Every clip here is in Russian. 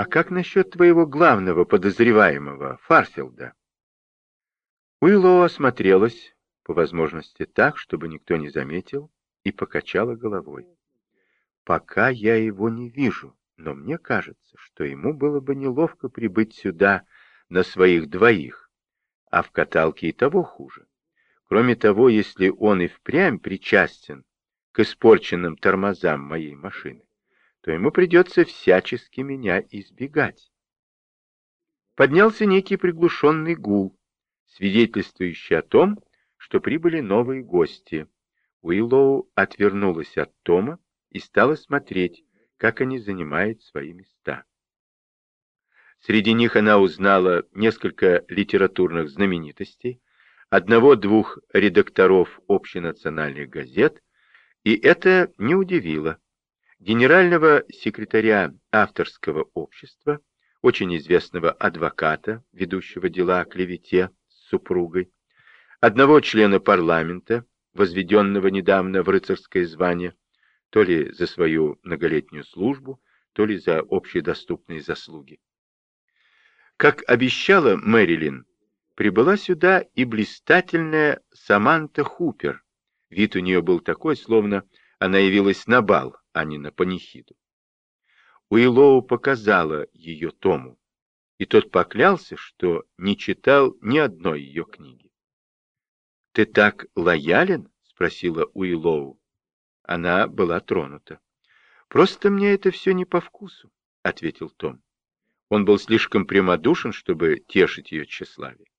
А как насчет твоего главного подозреваемого, Фарфилда? Уиллоу осмотрелась, по возможности так, чтобы никто не заметил, и покачала головой. Пока я его не вижу, но мне кажется, что ему было бы неловко прибыть сюда на своих двоих, а в каталке и того хуже. Кроме того, если он и впрямь причастен к испорченным тормозам моей машины, то ему придется всячески меня избегать. Поднялся некий приглушенный гул, свидетельствующий о том, что прибыли новые гости. Уиллоу отвернулась от Тома и стала смотреть, как они занимают свои места. Среди них она узнала несколько литературных знаменитостей, одного-двух редакторов общенациональных газет, и это не удивило. Генерального секретаря авторского общества, очень известного адвоката, ведущего дела о клевете с супругой, одного члена парламента, возведенного недавно в рыцарское звание, то ли за свою многолетнюю службу, то ли за общедоступные заслуги. Как обещала Мэрилин, прибыла сюда и блистательная Саманта Хупер. Вид у нее был такой, словно она явилась на бал, а не на панихиду. Уиллоу показала ее Тому, и тот поклялся, что не читал ни одной ее книги. «Ты так лоялен?» — спросила Уиллоу. Она была тронута. «Просто мне это все не по вкусу», — ответил Том. Он был слишком прямодушен, чтобы тешить ее тщеславие.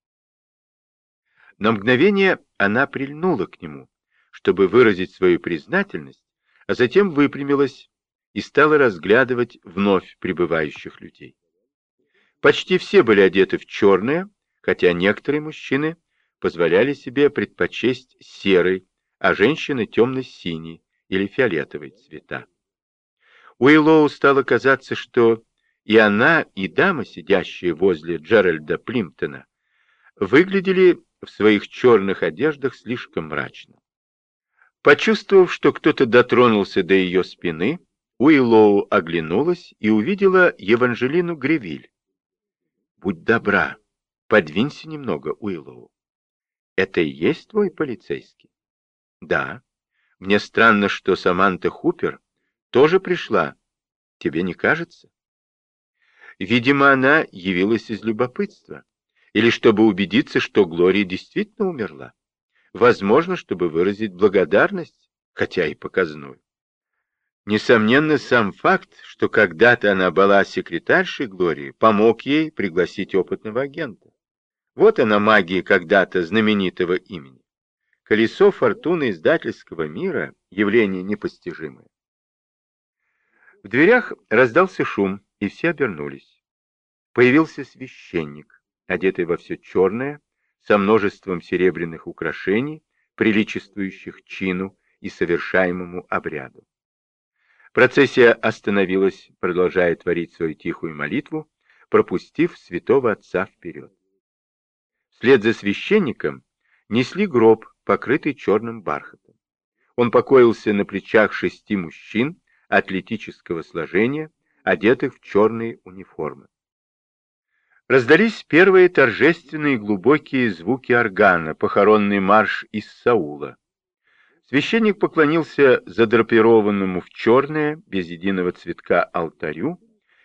На мгновение она прильнула к нему, чтобы выразить свою признательность, а затем выпрямилась и стала разглядывать вновь прибывающих людей. Почти все были одеты в черное, хотя некоторые мужчины позволяли себе предпочесть серый, а женщины темно-синий или фиолетовый цвета. Уиллоу стало казаться, что и она, и дама, сидящие возле Джеральда Плимптона, выглядели в своих черных одеждах слишком мрачно. Почувствовав, что кто-то дотронулся до ее спины, Уиллоу оглянулась и увидела Еванжелину Гревиль. «Будь добра, подвинься немного, Уиллоу. Это и есть твой полицейский?» «Да. Мне странно, что Саманта Хупер тоже пришла. Тебе не кажется?» Видимо, она явилась из любопытства или чтобы убедиться, что Глория действительно умерла. Возможно, чтобы выразить благодарность, хотя и показную. Несомненно, сам факт, что когда-то она была секретаршей Глории, помог ей пригласить опытного агента. Вот она магия когда-то знаменитого имени. Колесо фортуны издательского мира — явление непостижимое. В дверях раздался шум, и все обернулись. Появился священник одетый во все черное, со множеством серебряных украшений, приличествующих чину и совершаемому обряду. Процессия остановилась, продолжая творить свою тихую молитву, пропустив святого отца вперед. Вслед за священником несли гроб, покрытый черным бархатом. Он покоился на плечах шести мужчин атлетического сложения, одетых в черные униформы. Раздались первые торжественные глубокие звуки органа, похоронный марш из Саула. Священник поклонился задрапированному в черное, без единого цветка алтарю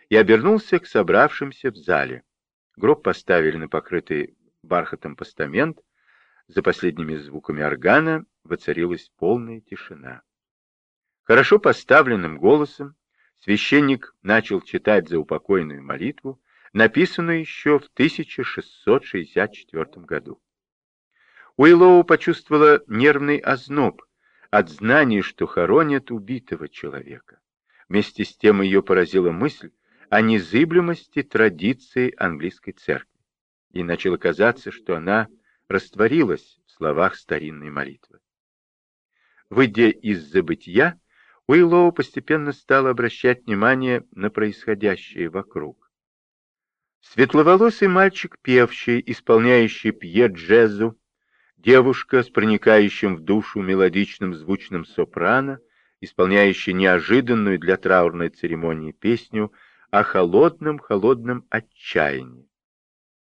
и обернулся к собравшимся в зале. Гроб поставили на покрытый бархатом постамент. За последними звуками органа воцарилась полная тишина. Хорошо поставленным голосом священник начал читать заупокойную молитву, написанную еще в 1664 году. Уиллоу почувствовала нервный озноб от знания, что хоронят убитого человека. Вместе с тем ее поразила мысль о незыблемости традиции английской церкви. Ей начало казаться, что она растворилась в словах старинной молитвы. Выйдя из забытия, Уиллоу постепенно стала обращать внимание на происходящее вокруг. Светловолосый мальчик, певший, исполняющий пье-джезу, девушка с проникающим в душу мелодичным звучным сопрано, исполняющий неожиданную для траурной церемонии песню о холодном-холодном отчаянии.